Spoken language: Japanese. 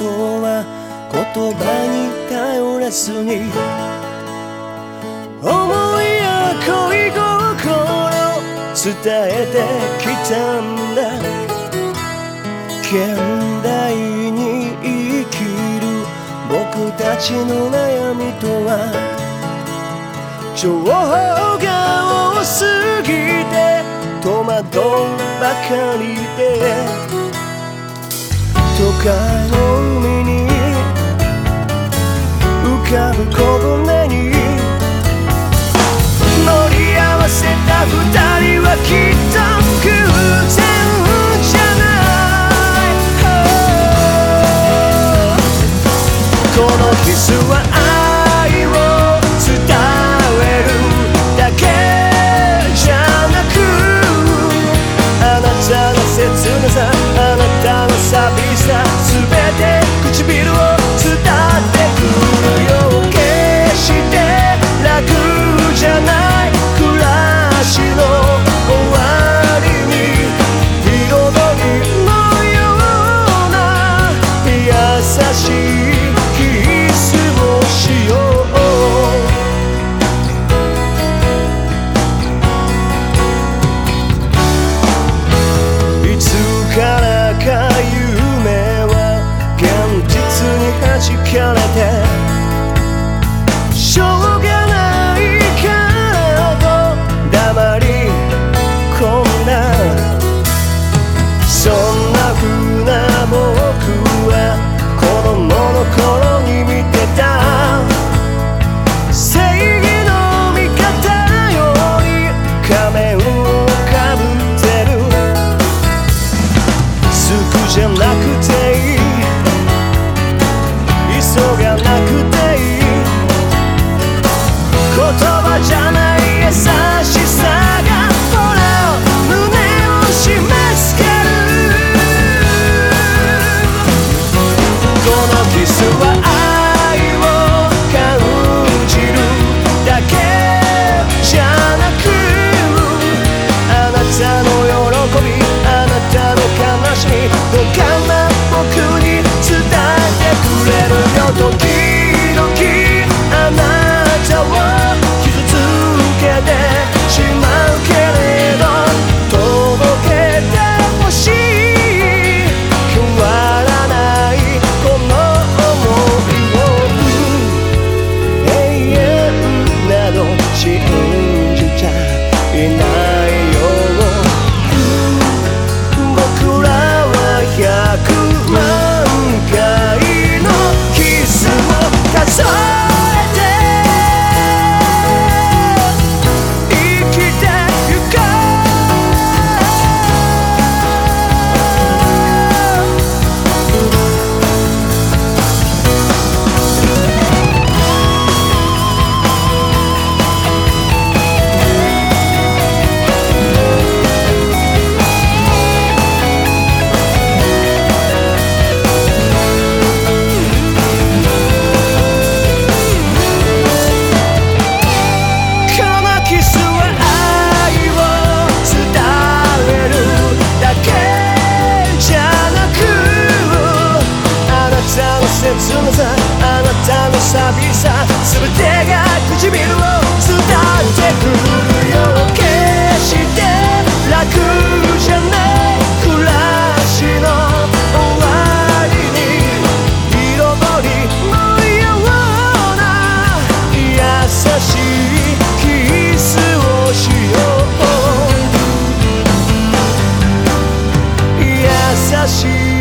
人は言葉に頼らずに思いや恋心伝えてきたんだ。現代に生きる僕たちの悩みとは情報が多すぎて戸惑うばかりで都会のかぶ小舟に乗り合わせた二人はきっと偶然じゃない、oh、このキスは愛じかれて。しょうがないからと黙り込んだ。そんな風な僕は子供の頃のキスはのさあなたの寂しさ全てが唇を伝ってくるよ決して楽じゃない暮らしの終わりに彩りのような優しいキスをしよう優しい